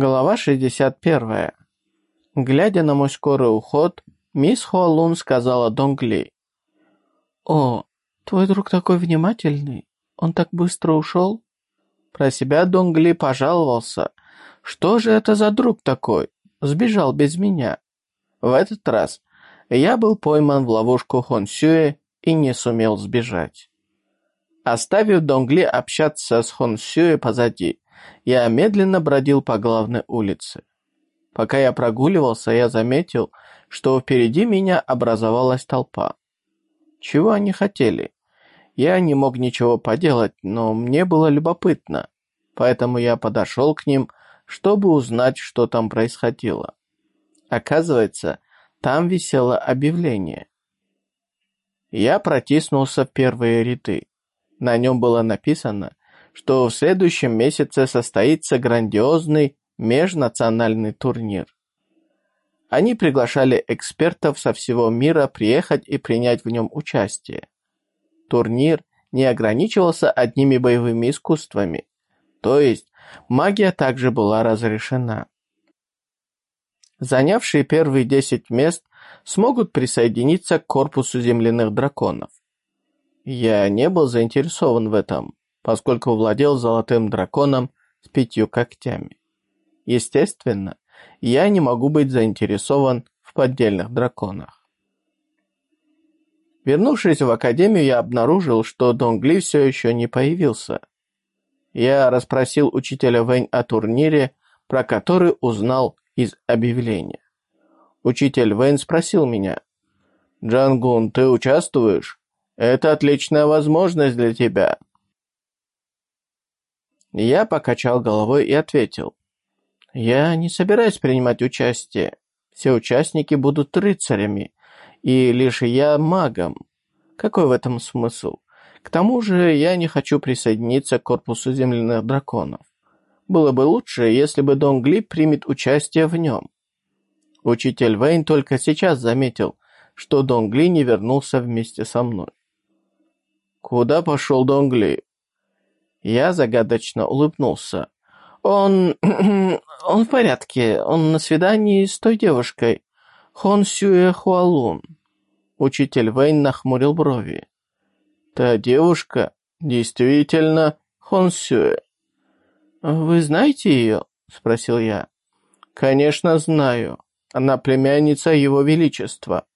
Глава 61. Глядя на мой скорый уход, мисс Хуалун сказала Донгли. «О, твой друг такой внимательный. Он так быстро ушел?» Про себя Донгли пожаловался. «Что же это за друг такой? Сбежал без меня». В этот раз я был пойман в ловушку Хон Сюэ и не сумел сбежать. Оставив Донгли общаться с Хон Сюэ позади, я медленно бродил по главной улице. Пока я прогуливался, я заметил, что впереди меня образовалась толпа. Чего они хотели? Я не мог ничего поделать, но мне было любопытно, поэтому я подошел к ним, чтобы узнать, что там происходило. Оказывается, там висело объявление. Я протиснулся в первые ряды. На нем было написано, что в следующем месяце состоится грандиозный межнациональный турнир. Они приглашали экспертов со всего мира приехать и принять в нем участие. Турнир не ограничивался одними боевыми искусствами, то есть магия также была разрешена. Занявшие первые 10 мест смогут присоединиться к корпусу земляных драконов. Я не был заинтересован в этом, поскольку владел золотым драконом с пятью когтями. Естественно, я не могу быть заинтересован в поддельных драконах. Вернувшись в академию, я обнаружил, что Донгли все еще не появился. Я расспросил учителя Вэнь о турнире, про который узнал из объявления. Учитель Вэнь спросил меня, «Джангун, ты участвуешь? Это отличная возможность для тебя. Я покачал головой и ответил. «Я не собираюсь принимать участие. Все участники будут рыцарями, и лишь я магом. Какой в этом смысл? К тому же я не хочу присоединиться к корпусу земляных драконов. Было бы лучше, если бы Донгли примет участие в нем». Учитель Вейн только сейчас заметил, что Донгли не вернулся вместе со мной. «Куда пошел Донгли?» Я загадочно улыбнулся. «Он... он в порядке. Он на свидании с той девушкой. Хон Сюэ Хуалун». Учитель Вейн нахмурил брови. «Та девушка действительно Хон Сюэ». «Вы знаете ее?» — спросил я. «Конечно знаю. Она племянница Его Величества.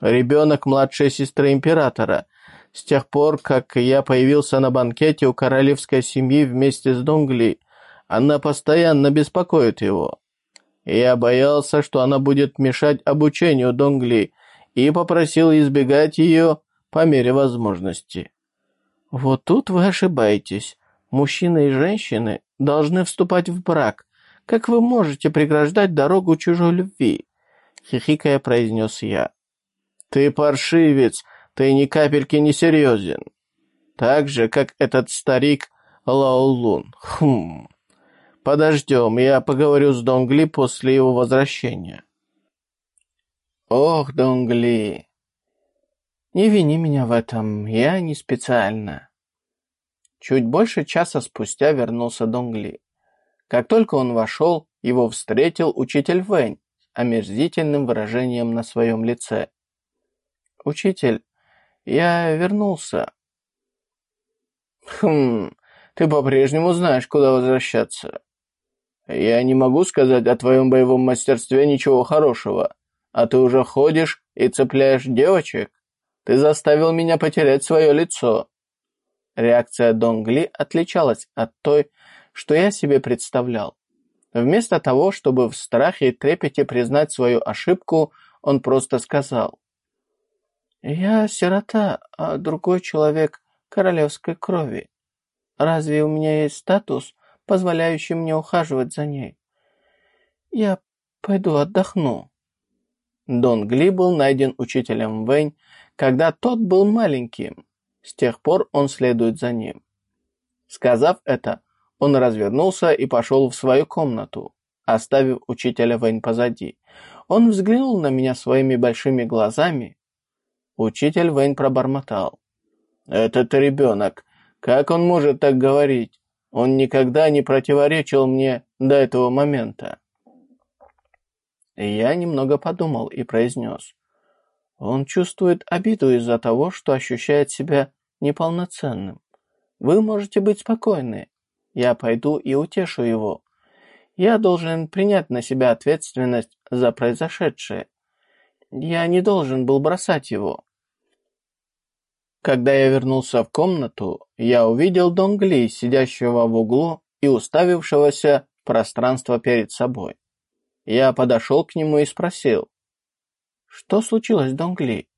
Ребенок младшей сестры императора, с тех пор, как я появился на банкете у королевской семьи вместе с Донгли, она постоянно беспокоит его. Я боялся, что она будет мешать обучению Донгли, и попросил избегать ее по мере возможности. Вот тут вы ошибаетесь. Мужчины и женщины должны вступать в брак. Как вы можете преграждать дорогу чужой любви? Хихикая произнес я. Ты паршивец, ты ни капельки не серьезен. Так же, как этот старик Лаолун. Хм. Подождем, я поговорю с Донгли после его возвращения. Ох, Донгли. Не вини меня в этом, я не специально. Чуть больше часа спустя вернулся Донгли. Как только он вошел, его встретил учитель Вэнь омерзительным выражением на своем лице. «Учитель, я вернулся. Хм, ты по-прежнему знаешь, куда возвращаться. Я не могу сказать о твоем боевом мастерстве ничего хорошего, а ты уже ходишь и цепляешь девочек. Ты заставил меня потерять свое лицо. Реакция Донгли отличалась от той, что я себе представлял. Вместо того, чтобы в страхе и трепете признать свою ошибку, он просто сказал. «Я сирота, а другой человек королевской крови. Разве у меня есть статус, позволяющий мне ухаживать за ней? Я пойду отдохну». Дон Гли был найден учителем Вэнь, когда тот был маленьким. С тех пор он следует за ним. Сказав это, он развернулся и пошел в свою комнату, оставив учителя Вэнь позади. Он взглянул на меня своими большими глазами, Учитель Вейн пробормотал. «Этот ребенок, как он может так говорить? Он никогда не противоречил мне до этого момента. Я немного подумал и произнес. Он чувствует обиду из-за того, что ощущает себя неполноценным. Вы можете быть спокойны. Я пойду и утешу его. Я должен принять на себя ответственность за произошедшее. Я не должен был бросать его. Когда я вернулся в комнату, я увидел Донгли, сидящего в углу и уставившегося в пространство перед собой. Я подошел к нему и спросил. «Что случилось, Донгли?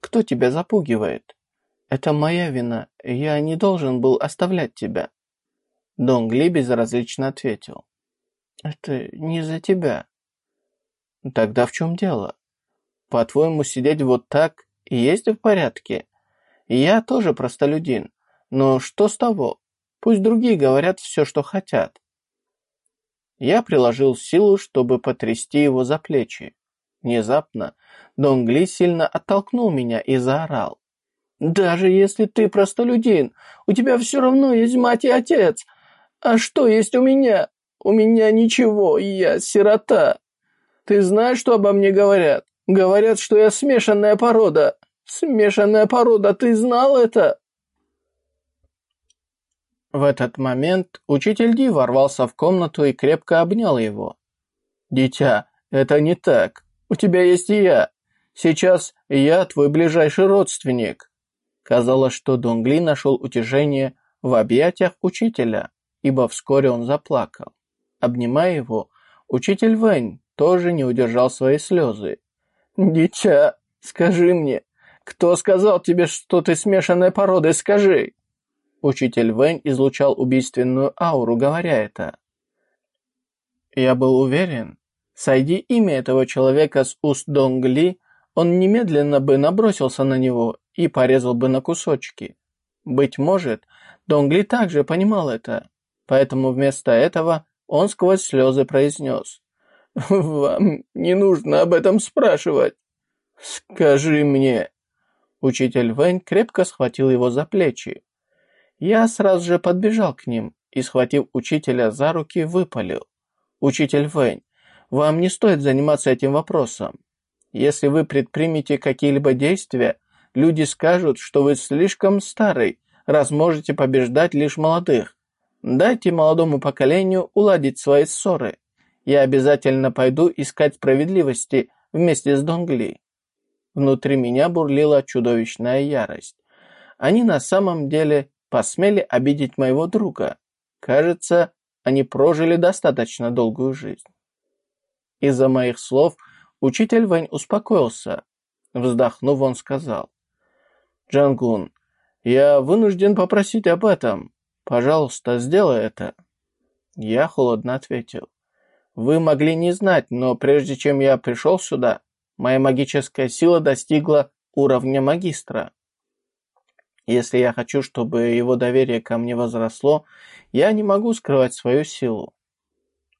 Кто тебя запугивает? Это моя вина, я не должен был оставлять тебя». Донгли безразлично ответил. «Это не за тебя». «Тогда в чем дело? По-твоему, сидеть вот так и есть в порядке? Я тоже простолюдин, но что с того? Пусть другие говорят все, что хотят. Я приложил силу, чтобы потрясти его за плечи. Внезапно Донгли сильно оттолкнул меня и заорал. «Даже если ты простолюдин, у тебя все равно есть мать и отец. А что есть у меня? У меня ничего, я сирота. Ты знаешь, что обо мне говорят? Говорят, что я смешанная порода. Смешанная порода, ты знал это?» В этот момент учитель Ди ворвался в комнату и крепко обнял его. «Дитя, это не так. У тебя есть и я. Сейчас я твой ближайший родственник». Казалось, что Донгли нашел утешение в объятиях учителя, ибо вскоре он заплакал. Обнимая его, учитель Вэнь тоже не удержал свои слезы. «Дитя, скажи мне, кто сказал тебе, что ты смешанная порода, скажи?» Учитель Вэнь излучал убийственную ауру, говоря это. Я был уверен, сойди имя этого человека с уст Донгли, он немедленно бы набросился на него и порезал бы на кусочки. Быть может, Донгли также понимал это, поэтому вместо этого он сквозь слезы произнес. «Вам не нужно об этом спрашивать. Скажи мне». Учитель Вэнь крепко схватил его за плечи. Я сразу же подбежал к ним и, схватив учителя за руки, выпалил. «Учитель Вэнь, вам не стоит заниматься этим вопросом. Если вы предпримете какие-либо действия, люди скажут, что вы слишком старый, раз можете побеждать лишь молодых. Дайте молодому поколению уладить свои ссоры. Я обязательно пойду искать справедливости вместе с Донгли». Внутри меня бурлила чудовищная ярость. Они на самом деле посмели обидеть моего друга. Кажется, они прожили достаточно долгую жизнь. Из-за моих слов учитель Вэнь успокоился. Вздохнув, он сказал. «Джангун, я вынужден попросить об этом. Пожалуйста, сделай это». Я холодно ответил. «Вы могли не знать, но прежде чем я пришел сюда, моя магическая сила достигла уровня магистра. Если я хочу, чтобы его доверие ко мне возросло, я не могу скрывать свою силу.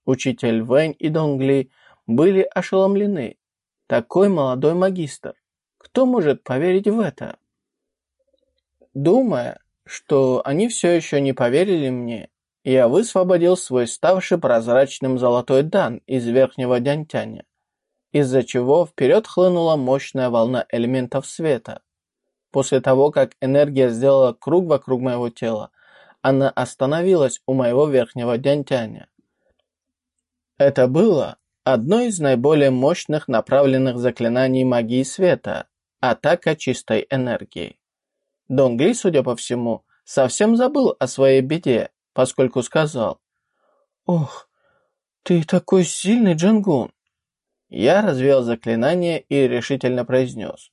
Учитель Вэнь и Донгли были ошеломлены. Такой молодой магистр. Кто может поверить в это? Думая, что они все еще не поверили мне, я высвободил свой ставший прозрачным золотой дан из верхнего дянтяня, из-за чего вперед хлынула мощная волна элементов света. После того, как энергия сделала круг вокруг моего тела, она остановилась у моего верхнего дянтяня. Это было одно из наиболее мощных направленных заклинаний магии света – атака чистой энергии. Донгли, судя по всему, совсем забыл о своей беде, поскольку сказал «Ох, ты такой сильный, Джангун!» Я развел заклинание и решительно произнес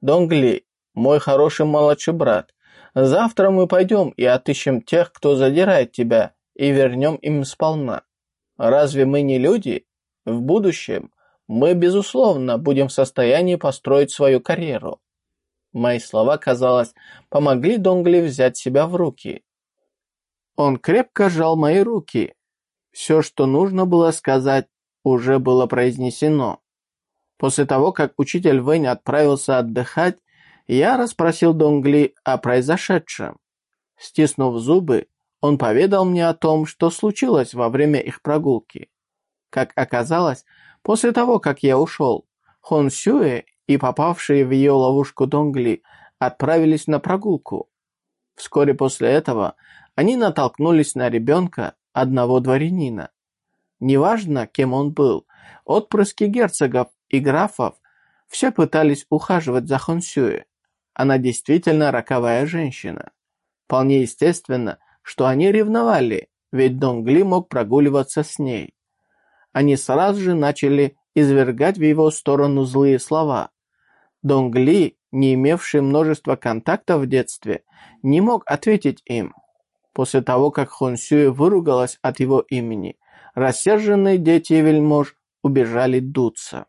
«Донгли, мой хороший младший брат, завтра мы пойдем и отыщем тех, кто задирает тебя, и вернем им сполна. Разве мы не люди? В будущем мы, безусловно, будем в состоянии построить свою карьеру. Мои слова, казалось, помогли Донгли взять себя в руки. Он крепко сжал мои руки. Все, что нужно было сказать, уже было произнесено. После того, как учитель Вэнь отправился отдыхать, я расспросил Донгли о произошедшем. Стиснув зубы, Он поведал мне о том, что случилось во время их прогулки. Как оказалось, после того, как я ушел, Хон Сюэ и попавшие в ее ловушку Донгли отправились на прогулку. Вскоре после этого они натолкнулись на ребенка одного дворянина. Неважно, кем он был, отпрыски герцогов и графов все пытались ухаживать за Хон Сюэ. Она действительно роковая женщина. Вполне естественно, что они ревновали, ведь Донгли мог прогуливаться с ней. Они сразу же начали извергать в его сторону злые слова. Донгли, не имевший множества контактов в детстве, не мог ответить им. После того, как Хон Сюэ выругалась от его имени, рассерженные дети вельмож убежали дуться.